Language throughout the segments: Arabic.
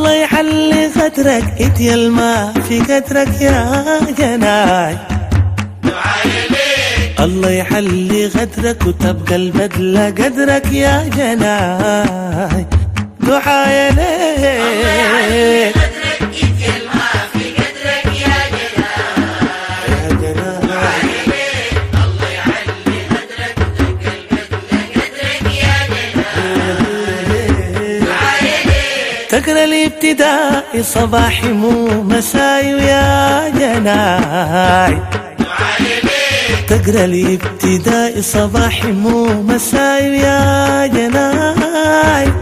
الله يحلي قدرك إنت يا الماء في قدرك يا جناي. الله يحلي غدرك وتبقى البدلة قدرك يا جناي. دعايا ليك. تقرا الابتدائي صباحي مو مساي يا جناي. تقرأ الابتدائي صباحي مو مساي يا جناي.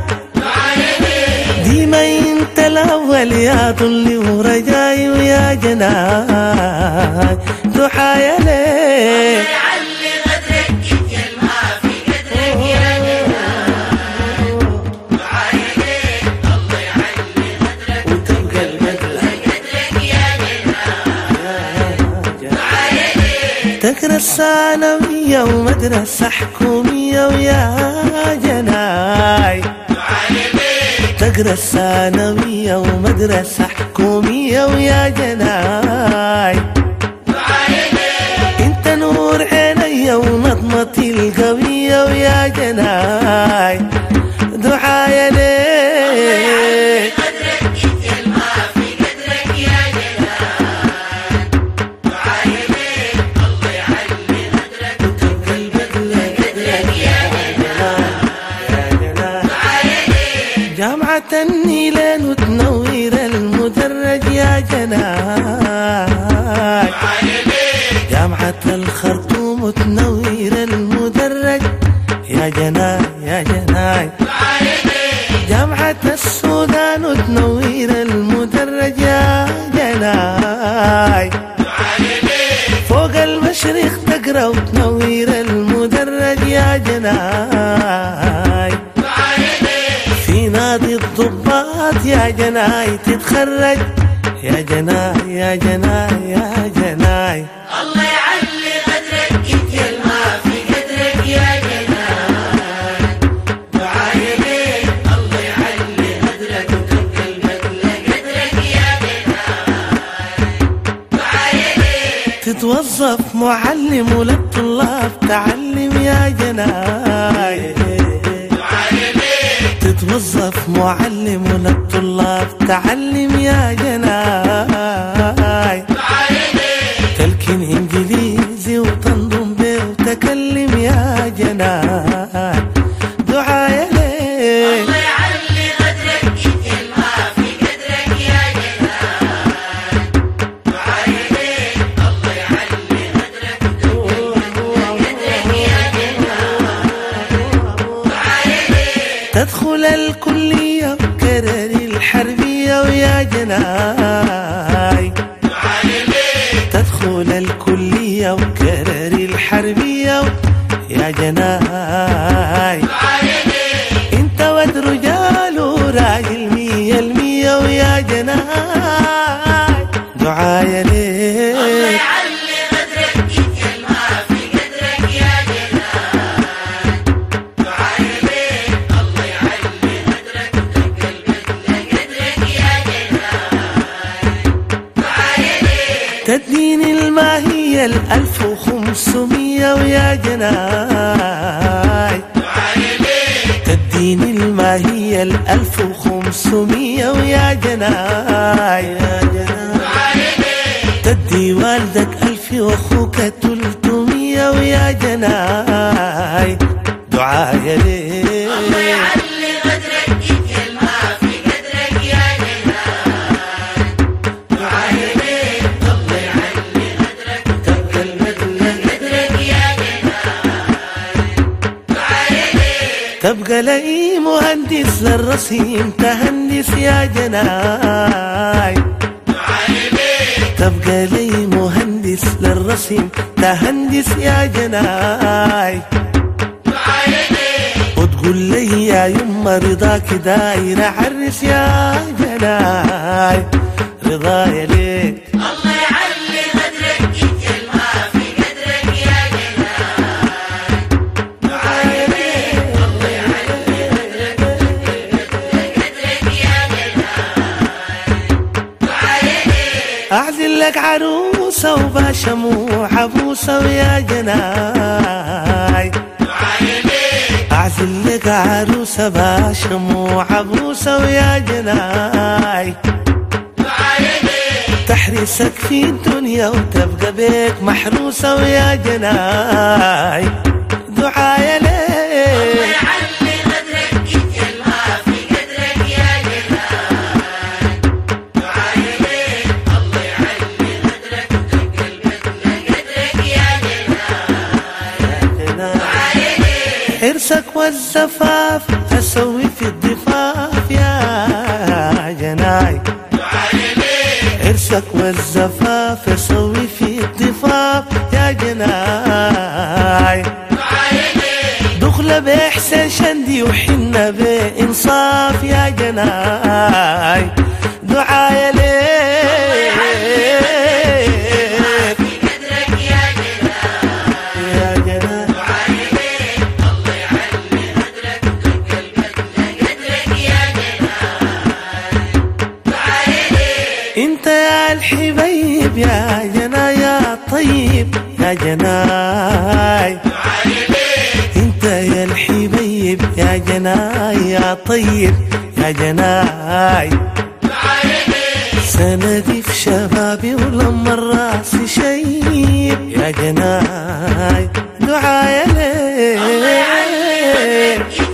ديما انت الأول يا ظلي ورجاي ويا جناي. دعايا ليك. تقرا الثانوية ومدرسة حكومية ويا جناي. تقرا الثانوية ومدرسة حكومية ويا جناي. انت نور عيني ونظمتي القوية ويا جناي. جامعة النيلين وتنوير المدرج يا جناي جامعة الخرطوم وتنوير المدرج. يا جناي يا جناي جامعة السودان وتنوير المدرج يا جناي فوق المشرق تقرأ وتنوير المدرج يا جناي جناي تتخرج. يا جناي يا جناي يا جناي. الله يعلي قدرك انت الماء في قدرك يا جنان دعايا ليك الله يعلي قدرك وتبقى البدلة قدرك يا جنان دعايا ليك تتوظف معلم وللطلاب تعلم يا جناي. تتوظف معلم وللطلاب تعلم يا جناي تدخل الكلية وكرر الحربية ويا جناي. تدخل الكلية وكرر الحربية يا جناي. الألف وخمسمية ويا جناي. دعايا ليك تدين الماهية الألف وخمسمية ويا جناي دعايا تدي والدك ألف وأخوك تلتمية ويا جناي. دعايا الله ليك تبقى لي مهندس للرسيم تهندس يا جناي. تبقى لي مهندس للرسم تهندس يا جناي. وتقول لي يا يما رضاك داير عرس يا جناي. رضايا ليك. لك عروسة وباشا مو عبوسة ويا جناي. أعزل لك عروسة باشا مو عبوسة ويا جناي. تحرسك في الدنيا وتبقى بيك محروسة ويا جناي. حرصك والزفاف أسوي في الضفاف يا جناي. حرصك والزفاف أسوي في الضفاف يا جناي. دخلة بإحسان شندي وحنة بإنصاف يا جناي. انت يا الحبيب يا جنا يا طيب يا جناي انت يا الحبيب يا جناي يا طيب يا جناي سندي في شبابي ولما الراس شيب يا جناي دعايا ليك.